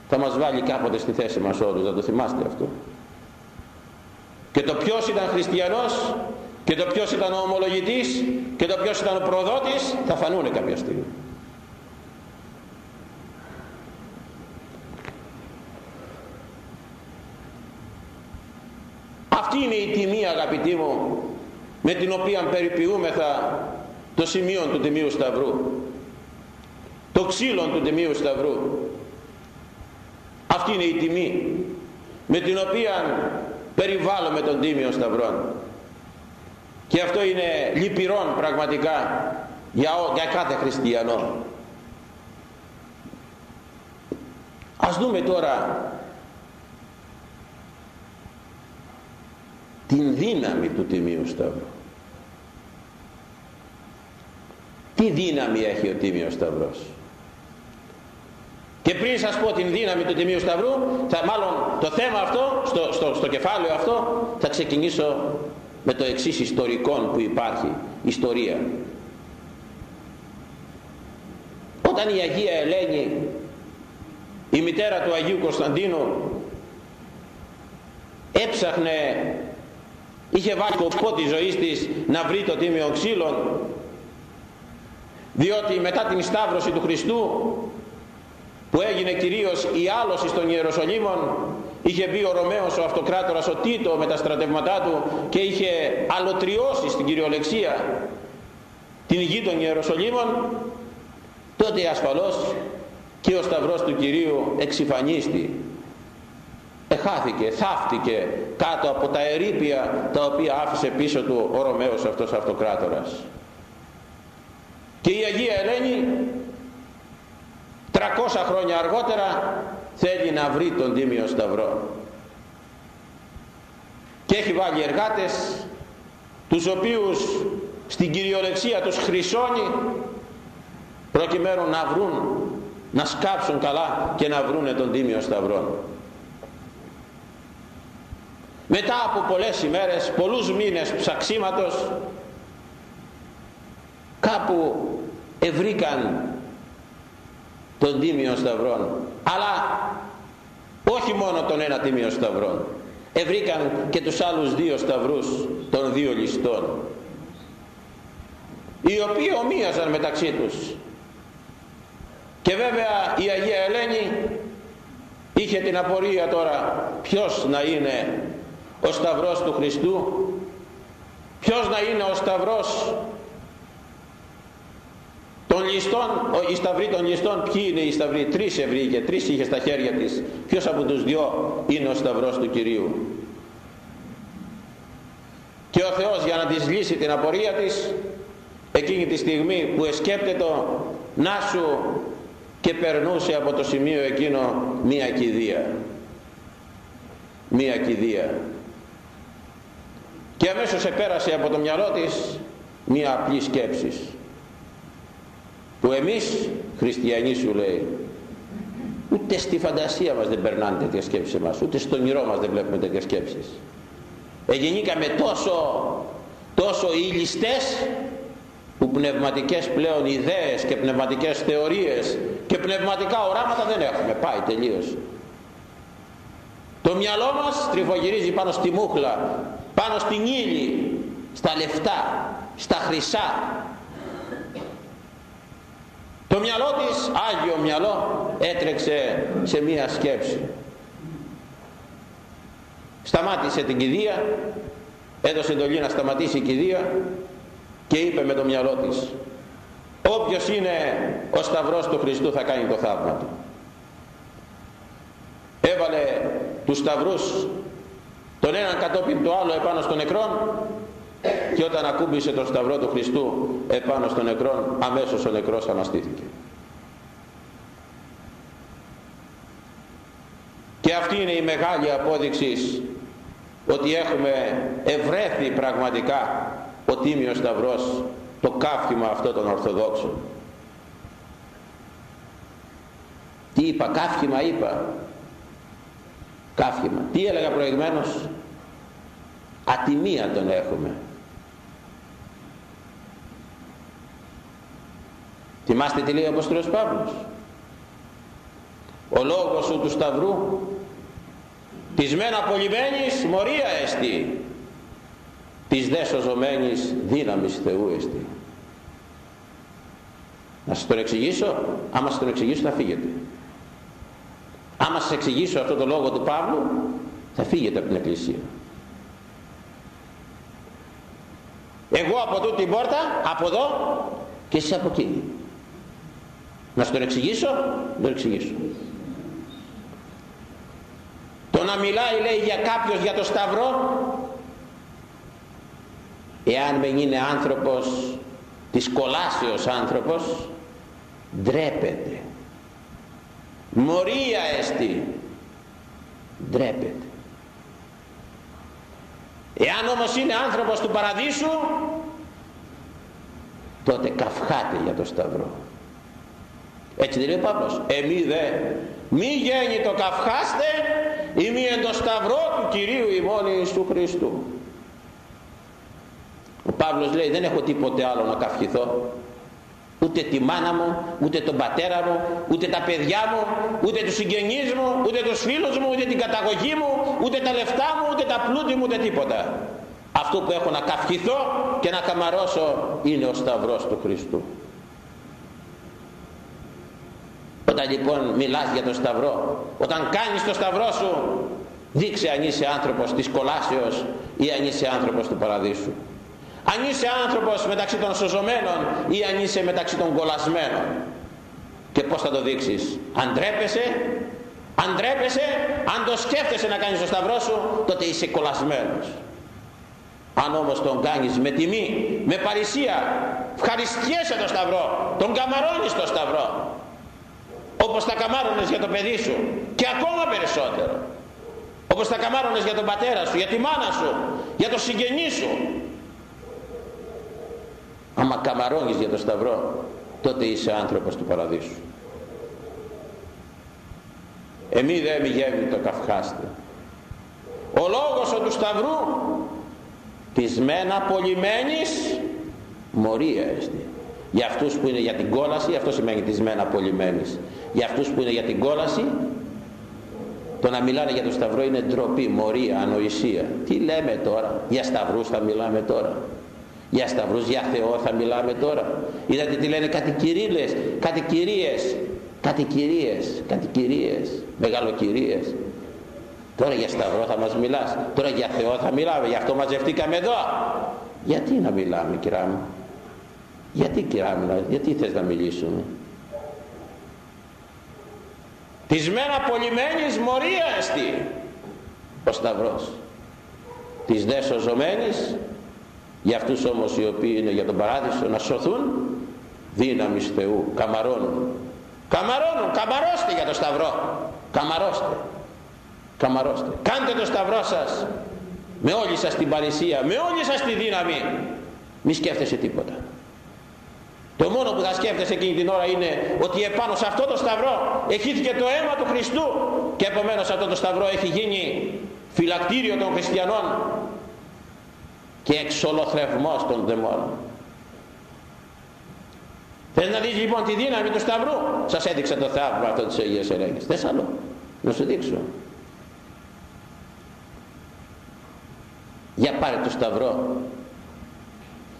θα μας βάλει κάποτε στη θέση μας όλους, να το θυμάστε αυτό. Και το ποιος ήταν χριστιανός και το ποιος ήταν ο ομολογητής και το ποιος ήταν ο προδότης θα φανούνε κάποια στιγμή. Αυτή είναι η τιμή αγαπητοί μου με την οποία περιποιούμεθα το σημείο του Τιμίου Σταυρού το του Τιμίου Σταυρού. Αυτή είναι η τιμή με την οποία περιβάλλουμε τον Τίμιο Σταυρό. Και αυτό είναι λυπηρόν πραγματικά για, για κάθε χριστιανό. Ας δούμε τώρα την δύναμη του Τιμίου Σταυρού. Τι δύναμη έχει ο Τίμιος Σταυρός; Και πριν σας πω την δύναμη του Τιμίου Σταυρού θα μάλλον το θέμα αυτό στο, στο, στο κεφάλαιο αυτό θα ξεκινήσω με το εξής ιστορικό που υπάρχει ιστορία. Όταν η Αγία Ελένη η μητέρα του Αγίου Κωνσταντίνου έψαχνε είχε βάλει σκοπό της ζωής της να βρει το τίμιο ξύλων διότι μετά την Σταύρωση του Χριστού που έγινε κυρίως η άλωση των Ιεροσολύμων είχε μπει ο Ρωμαίος ο αυτοκράτορας ο Τίτο με τα στρατεύματά του και είχε αλωτριώσει στην κυριολεξία την γη των Ιεροσολύμων τότε ασφαλώς και ο Σταυρός του Κυρίου εξυφανίστη. Εχάθηκε, θαύτηκε κάτω από τα ερήπια τα οποία άφησε πίσω του ο Ρωμαίος αυτός αυτοκράτορας. Και η Αγία Ελένη 300 χρόνια αργότερα θέλει να βρει τον Τίμιο Σταυρό. Και έχει βάλει εργάτες τους οποίους στην κυριολεξία τους χρυσώνει προκειμένου να βρουν να σκάψουν καλά και να βρούνε τον Τίμιο Σταυρό. Μετά από πολλές ημέρες πολλούς μήνες ψαξίματος κάπου ευρήκαν τον Τίμιο Σταυρόν αλλά όχι μόνο τον ένα Τίμιο Σταυρόν ευρήκαν και τους άλλους δύο σταυρούς των δύο ληστών οι οποίοι ομοίαζαν μεταξύ τους. Και βέβαια η Αγία Ελένη είχε την απορία τώρα ποιος να είναι ο Σταυρός του Χριστού ποιος να είναι ο Σταυρός των ληστών, οι σταυροί των ληστών, ποιοι είναι οι σταυροί, τρεις ευρύγε, τρεις είχε στα χέρια της. Ποιος από τους δυο είναι ο σταυρός του Κυρίου; Και ο Θεός για να της λύσει την απορία της, εκείνη τη στιγμή που εσκέπτεται να σου και περνούσε από το σημείο εκείνο μία κηδεία. Μία κηδεία. Και αμέσως επέρασε από το μυαλό της μία απλή σκέψη που εμείς χριστιανοί σου λέει ούτε στη φαντασία μας δεν περνάνε τέτοιες σκέψεις μας ούτε στο όνειρό μας δεν βλέπουμε τέτοιες σκέψεις εγεννήκαμε τόσο τόσο ηλιστές που πνευματικές πλέον ιδέες και πνευματικές θεωρίες και πνευματικά οράματα δεν έχουμε. Πάει τελείως. Το μυαλό μας τριφογυρίζει πάνω στη μούχλα πάνω στην ύλη στα λεφτά στα χρυσά το μυαλό της, Άγιο μυαλό, έτρεξε σε μία σκέψη. Σταμάτησε την κηδεία, έδωσε εντολή να σταματήσει η κηδεία και είπε με το μυαλό της όποιος είναι ο Σταυρός του Χριστού θα κάνει το θαύμα του. Έβαλε τους Σταυρούς τον έναν κατόπιν το άλλο επάνω στον νεκρόν και όταν ακούμπησε τον σταυρό του Χριστού επάνω στον νεκρόν αμέσως ο νεκρός αναστήθηκε. Και αυτή είναι η μεγάλη απόδειξη ότι έχουμε ευρέθει πραγματικά ο Τίμιος Σταυρός το κάφημα αυτό των Ορθοδόξων. Τι είπα κάφημα είπα. Κάφημα τι έλεγα προηγμένως ατιμία τον έχουμε Θυμάστε τι λέει ο Απόστολος Παύλος; Ο λόγος σου του Σταυρού της μεν απολυμένης μορία εστί της δε σωζωμένης δύναμης Θεού εστί. Να σας τον εξηγήσω, άμα σας τον εξηγήσω θα φύγετε. Άμα σας εξηγήσω αυτό το λόγο του Παύλου θα φύγετε από την Εκκλησία. Εγώ από τούτη την πόρτα, από εδώ και εσείς από εκείνη. Να σου τον εξηγήσω, να τον εξηγήσω. Το να μιλάει λέει για κάποιος για το Σταυρό, εάν δεν είναι άνθρωπος της κολάσεως άνθρωπος, ντρέπεται. Μορία εστί. Ντρέπεται. εάν όμως είναι άνθρωπος του παραδείσου τότε καυχάται για το Σταυρό έτσι δεν λέει ο Παύλος εμείς δε μη γέννη το καυχάστε ή μη εν το Σταυρό του Κυρίου ημών Ιησού Χριστού ο Παύλος λέει δεν έχω τίποτε άλλο να καυχηθώ ούτε τη μάνα μου, ούτε τον πατέρα μου, ούτε τα παιδιά μου, ούτε τους συγγενείς μου, ούτε τους φίλους μου, ούτε την καταγωγή μου, ούτε τα λεφτά μου, ούτε τα πλούτη μου, ούτε τίποτα. Αυτό που έχω να καυχηθώ και να καμαρώσω είναι ο Σταυρός του Χριστού. Όταν λοιπόν μιλάς για τον Σταυρό, όταν κάνεις το Σταυρό σου, δείξε αν είσαι άνθρωπος της κολάσεως ή αν είσαι άνθρωπος του παραδείσου. Αν είσαι άνθρωπος μεταξύ των σωζωμένων ή αν είσαι μεταξύ των κολλασμένων και πως θα το δείξεις; Αν τρέπεσαι αν τρέπεσαι αν το σκέφτεσαι να κάνεις το σταυρό σου τότε είσαι κολλασμένος αν όμως τον κάνεις με τιμή με παρησία ευχαριστιέσαι το σταυρό τον καμαρώνεις το σταυρό όπως τα καμάρωνες για το παιδί σου και ακόμα περισσότερο. Όπως τα καμάρωνες για τον πατέρα σου για τη μάνα σου για το συγγενή σου. Άμα καμαρώνεις για το Σταυρό τότε είσαι άνθρωπος του παραδείσου. Εμείς δε μη γεύει το καυχάστε. Ο λόγος του Σταυρού της μεν απολυμένης μορίας εστί για αυτούς που είναι για την κόλαση αυτό σημαίνει της μεν απολυμένης για αυτούς που είναι για την κόλαση το να μιλάνε για το Σταυρό είναι ντροπή, μορία, ανοησία τι λέμε τώρα, για Σταυρούς θα μιλάμε τώρα για σταυρούς, για Θεό θα μιλάμε τώρα. Είδατε τι λένε κάτι κυρίλες, κάτι κυρίες, κάτι κυρίες, κάτι κυρίες, μεγαλοκυρίες. Τώρα για σταυρό θα μας μιλάς, τώρα για Θεό θα μιλάμε, γι' αυτό μαζευτήκαμε εδώ. Γιατί να μιλάμε κυρά μου, γιατί κυρά μου, γιατί θες να μιλήσουμε; Της μένα πολυμένης μορία εστί ο Σταυρός. Της δε σωζωμένης για αυτούς όμως οι οποίοι είναι για τον παράδεισο να σωθούν δύναμης Θεού καμαρώνουν. Καμαρώνουν καμαρώστε για το σταυρό. Καμαρώστε. Καμαρώστε. Κάντε το σταυρό σας με όλη σας την παρησία με όλη σας τη δύναμη. Μη σκέφτεσαι τίποτα το μόνο που θα σκέφτεσαι εκείνη την ώρα είναι ότι επάνω σε αυτό το σταυρό εχήθηκε το αίμα του Χριστού και επομένως αυτό το σταυρό έχει γίνει φυλακτήριο των χριστιανών και εξολοθρευμός των δαιμόνων. Θες να δεις λοιπόν τη δύναμη του Σταυρού; Σας έδειξα το θαύμα αυτό της Αγίας Ελέγχης. Θες άλλο; Να σου δείξω. Για πάρε το Σταυρό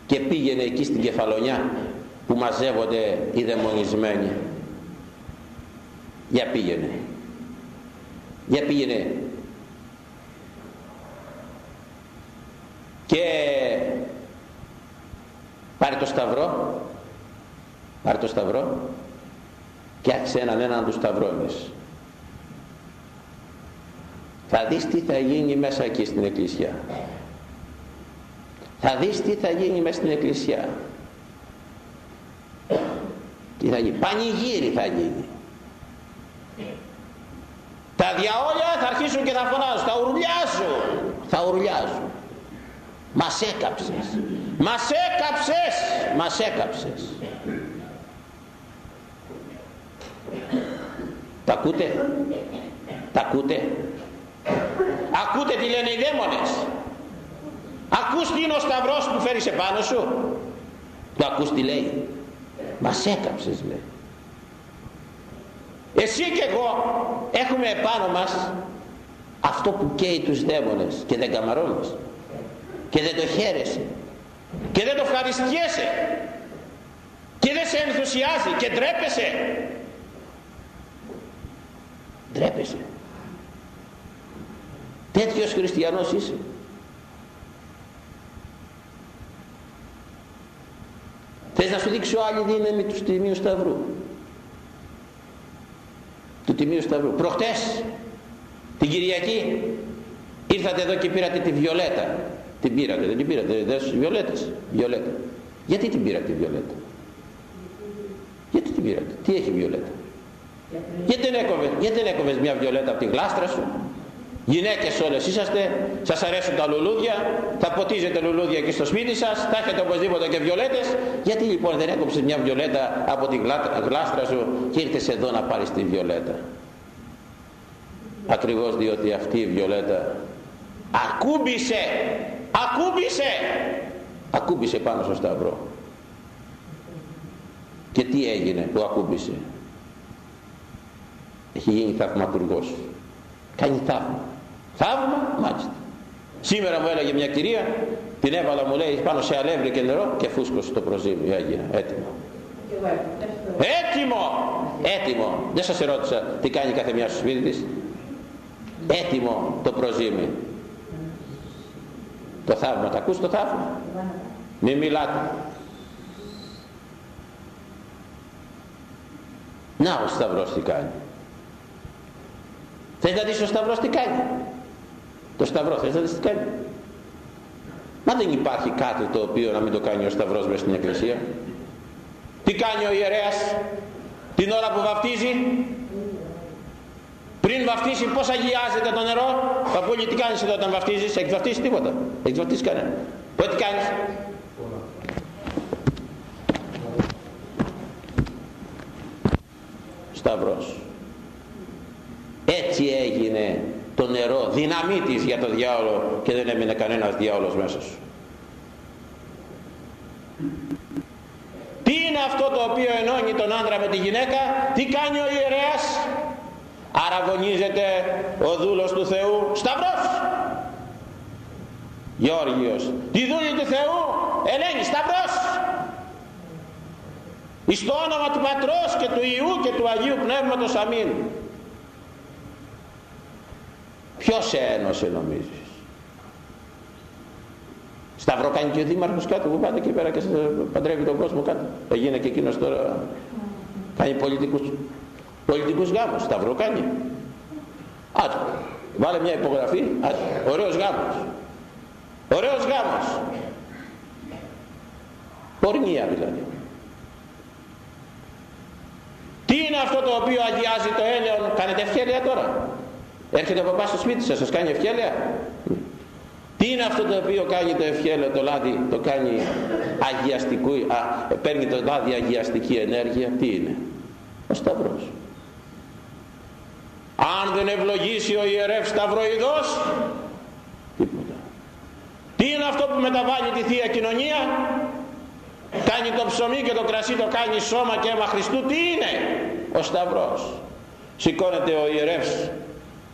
και πήγαινε εκεί στην Κεφαλονιά που μαζεύονται οι δαιμονισμένοι. Για πήγαινε. Για πήγαινε. Και πάρε το σταυρό. Πάρε το σταυρό και άρχισε έναν έναν να τους σταυρώνεις θα δεις τι θα γίνει μέσα εκεί στην εκκλησιά θα δεις τι θα γίνει μέσα στην εκκλησιά τι θα γίνει πανηγύρι θα γίνει τα διαόλια θα αρχίσουν και θα φωνάζουν θα ουρλιάζουν θα ουρλιάζουν μας έκαψες μας έκαψες μας έκαψες τα ακούτε τα ακούτε ακούτε τι λένε οι δαίμονες ακούς τι είναι ο σταυρός που φέρεις επάνω σου το ακούς τι λέει μας έκαψες λέει εσύ και εγώ έχουμε επάνω μας αυτό που καίει τους δαίμονες και δεν καμαρώνεις και δεν το χαίρεσαι. Και δεν το ευχαριστιέσαι. Και δεν σε ενθουσιάζει και ντρέπεσαι. Ντρέπεσαι. Τέτοιος χριστιανός είσαι θες να σου δείξω άλλη δύναμη τους Τιμίους Σταυρού του Τιμίου Σταυρού προχτές την Κυριακή ήρθατε εδώ και πήρατε τη Βιολέτα την πήρατε, δεν την πήρατε, δεν βιολέτες, βιολέτα. Γιατί την πήρατε τη βιολέτα; Γιατί την πήρατε, τι έχει βιολέτα; Γιατί δεν έκοβες, γιατί δεν έκοβες μια βιολέτα από τη γλάστρα σου; Γυναίκες όλες είσαστε, σας αρέσουν τα λουλούδια, θα ποτίζετε λουλούδια και στο σπίτι σας, θα έχετε οπωσδήποτε και βιολέτες. Γιατί λοιπόν δεν έκοψες μια βιολέτα από την γλάστρα σου και ήρθες εδώ να πάρεις τη βιολέτα; Ακριβώς διότι αυτή η βιολέτα ακούμπησε, ακούμπησε, ακούμπησε πάνω στο σταυρό. Και τι έγινε που ακούμπησε; Έχει γίνει θαυματουργός. Κάνει θαύμα. Θαύμα, μάλιστα. Σήμερα μου έλεγε μια κυρία, την έβαλα μου λέει πάνω σε αλεύρι και νερό και φούσκωσε το προζύμι. Έγινε, έτοιμο. Έτοιμο! Έτοιμο. Δεν σας ερώτησα τι κάνει κάθε μια στο σπίτι της. Έτοιμο το προζύμι. Το θαύμα, τα ακούς το θαύμα; Μην μιλάτε. Να ο Σταυρός τι κάνει. Θες να δεις ο Σταυρός τι κάνει; Το Σταυρό θες να δεις τι κάνει. Μα δεν υπάρχει κάτι το οποίο να μην το κάνει ο Σταυρός μέσα στην Εκκλησία. Τι κάνει ο ιερέας την ώρα που βαφτίζει; Πριν βαφτίσει πώς αγιάζεται το νερό; Παππούλη τι κάνεις εδώ όταν βαφτίζεις; Έχεις βαφτίσει τίποτα. Έχεις βαφτίσει κανένα. Πότε τι κάνεις; Σταυρός. Έτσι έγινε το νερό δυναμίτης για το διάολο και δεν έμεινε κανένας διάολος μέσα σου. Τι είναι αυτό το οποίο ενώνει τον άντρα με τη γυναίκα, τι κάνει ο ιερέας, αραγωνίζεται ο δούλος του Θεού, Σταυρός. Γεώργιος, τη δούλη του Θεού, Ελένη, Σταυρός. Εις το όνομα του Πατρός και του Ιού και του Αγίου Πνεύματος, αμήν. Ποιος σε ένωσε νομίζεις; Σταυρό κάνει και ο Δήμαρχος κάτω που πάτε εκεί πέρα και παντρεύει τον κόσμο κάτω. Έγινε και εκείνος τώρα κάνει πολιτικούς, πολιτικούς γάμους. Σταυρό κάνει. Άτο. Βάλε μια υπογραφή. Άτο. Ωραίος γάμος. Ωραίος γάμος. Πορνεία δηλαδή. Τι είναι αυτό το οποίο αγιάζει το έλεον; Κάνετε ευχαίρεια τώρα. Έρχεται ο παπάς στο σπίτι σας, σας κάνει ευχέλεια; Τι είναι αυτό το οποίο κάνει το ευχέλαιο, το λάδι, το κάνει αγιαστικού, α, παίρνει το λάδι αγιαστική ενέργεια; Τι είναι; Ο Σταυρός. Αν δεν ευλογήσει ο ιερεύς Σταυροειδός, τίποτα. Τι είναι αυτό που μεταβάλλει τη Θεία Κοινωνία, κάνει το ψωμί και το κρασί το κάνει σώμα και αίμα Χριστού, τι είναι; Ο Σταυρός. Σηκώνεται ο ιερεύς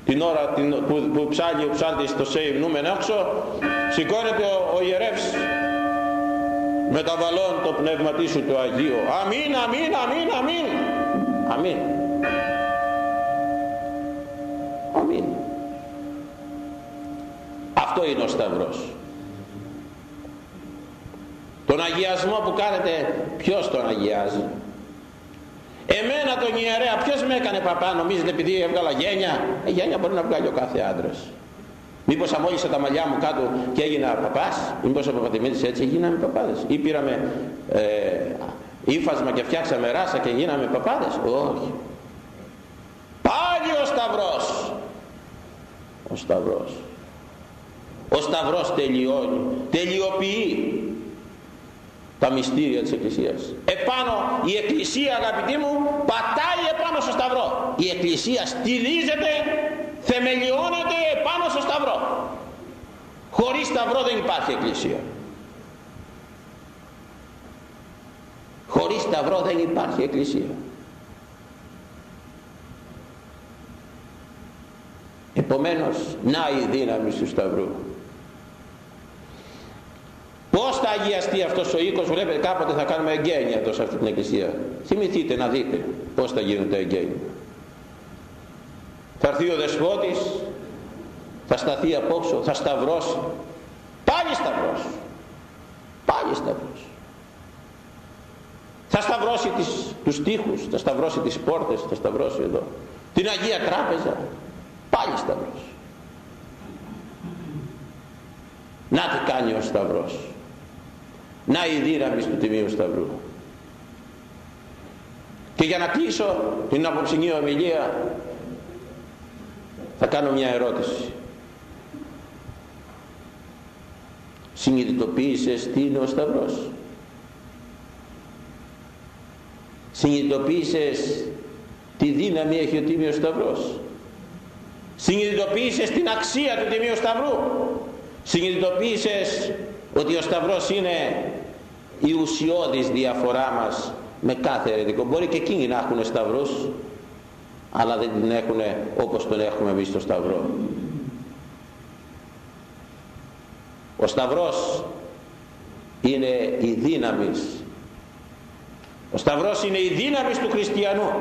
την ώρα που, που ψάλει ο ψάλτης το σέιμ νούμεν έξω σηκώνεται ο, ο ιερεύς μεταβαλών το πνεύματί σου το Αγίο. Αμήν αμήν αμήν αμήν αμήν αμήν αυτό είναι ο Σταυρός. Τον αγιασμό που κάνετε ποιος τον αγιάζει; Εμένα τον ιερέα ποιος με έκανε παπά νομίζετε επειδή έβγαλα γένια. Ε, γένια μπορεί να βγάλει ο κάθε άντρας. Μήπως αμόλυσα τα μαλλιά μου κάτω και έγινα παπάς; Μήπως ο Παπατημίδης έτσι γίναμε παπάδες; Ή πήραμε ε, ύφασμα και φτιάξαμε ράσα και γίναμε παπάδες; Όχι. Πάλι ο Σταυρός. Ο Σταυρός. Ο Σταυρός τελειώνει. Τελειοποιεί τα μυστήρια της Εκκλησίας. Επάνω η Εκκλησία αγαπητοί μου πατάει επάνω στο Σταυρό. Η Εκκλησία στηρίζεται, θεμελιώνεται επάνω στο Σταυρό. Χωρίς Σταυρό δεν υπάρχει Εκκλησία. Χωρίς Σταυρό δεν υπάρχει Εκκλησία. Επομένως, να η δύναμη του Σταυρού. Πώς θα αγιαστεί αυτός ο οίκος, βλέπετε κάποτε θα κάνουμε εγγένεια εδώ σε αυτή την εκκλησία. Θυμηθείτε να δείτε πώς θα γίνουν τα εγγένεια. Θα έρθει ο δεσπότης, θα σταθεί απόξω, θα σταυρώσει. Πάλι σταυρός. Πάλι σταυρός. Θα σταυρώσει τις, τους τοίχους, θα σταυρώσει τις πόρτες, θα σταυρώσει εδώ. Την Αγία Τράπεζα. Πάλι σταυρός. Να τι κάνει ο σταυρός. Να η δύναμη του Τιμίου Σταυρού. Και για να κλείσω την απόψινή ομιλία θα κάνω μια ερώτηση. Συνειδητοποίησες τι είναι ο Σταυρός; Συνειδητοποίησες τι δύναμη έχει ο Τίμιος Σταυρός; Συνειδητοποίησες την αξία του Τιμίου Σταυρού; Συνειδητοποίησες ότι ο Σταυρός είναι η ουσιώδης διαφορά μας με κάθε ερετικό μπορεί και εκείνοι να έχουν Σταυρούς αλλά δεν την έχουν όπως τον έχουμε εμείς στο Σταυρό. Ο Σταυρός είναι η δύναμη. Ο Σταυρός είναι η δύναμη του χριστιανού.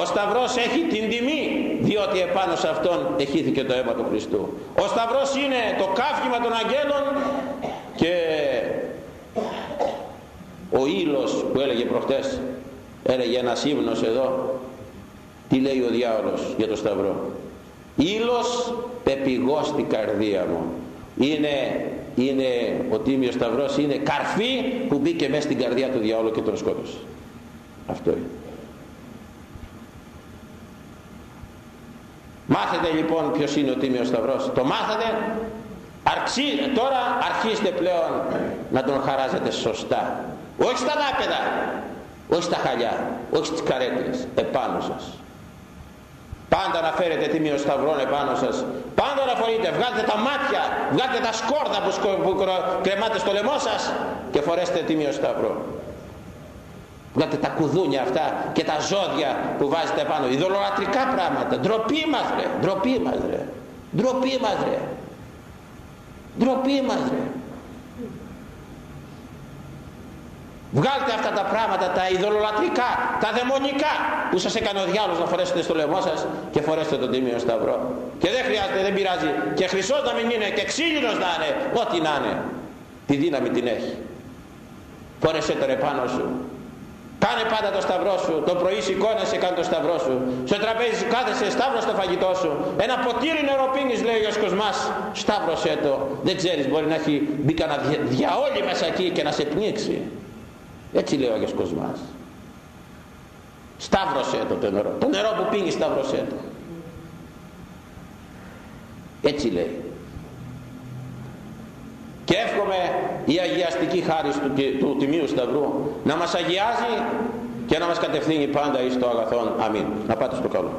Ο Σταυρός έχει την τιμή διότι επάνω σε αυτόν εχήθηκε το αίμα του Χριστού. Ο Σταυρός είναι το κάφημα των αγγέλων και ο ήλος που έλεγε προχτές έλεγε ένας ύμνος εδώ τι λέει ο διάολος για το Σταυρό; Ήλος πεπηγός στην καρδία μου είναι, είναι ο Τίμιος Σταυρός είναι καρφί που μπήκε μέσα στην καρδιά του διάολου και τον σκότωσε αυτό είναι Μάθετε λοιπόν ποιος είναι ο Τίμιος Σταυρός. Το μάθατε. Αρξί, τώρα αρχίστε πλέον να τον χαράζετε σωστά. Όχι στα δάπεδα, όχι στα χαλιά, όχι στις καρέκλες, επάνω σας. Πάντα να φέρετε τίμιο σταυρόν επάνω σας. Πάντα να φορείτε, βγάλτε τα μάτια, βγάλτε τα σκόρδα που κρεμάτε στο λαιμό σας και φορέστε τίμιο σταυρό. Βγάλτε τα κουδούνια αυτά και τα ζώδια που βάζετε πάνω. Ιδωλολατρικά πράγματα. Ντροπή μας ρε. Ντροπή μας ρε. Ντροπή μας ρε. Ντροπή μας ρε. Βγάλτε αυτά τα πράγματα, τα ειδωλολατρικά, τα δαιμονικά που σας έκανε ο διάλογος να φορέσετε στο λαιμό σας και φορέστε τον Τίμιο Σταυρό. Και δεν χρειάζεται, δεν πειράζει. Και χρυσός να μην είναι και ξύλινος να είναι, ό,τι να είναι. Τη δύναμη την έχει. Φόρεσέ τον επάνω σου. Κάνε πάντα το σταυρό σου. Το πρωί σηκώνεσαι, κάνε το σταυρό σου. Στο τραπέζι σου κάθεσαι, σταύρο στο φαγητό σου. Ένα ποτήρι νερό πίνεις, λέει ο Κοσμάς. Σταύρωσέ το. Δεν ξέρεις, μπορεί να έχει μπει κανένα διαόλι μέσα εκεί και να σε πνίξει. Έτσι λέει ο Άγιος Κοσμάς. Σταύρωσέ το το νερό. Το νερό που πίνεις σταύρωσέ το. Έτσι λέει. Και εύχομαι η αγιαστική χάρη του, του Τιμίου Σταυρού να μας αγιάζει και να μας κατευθύνει πάντα εις το αγαθόν. Αμήν. Να πάτε στο καλό.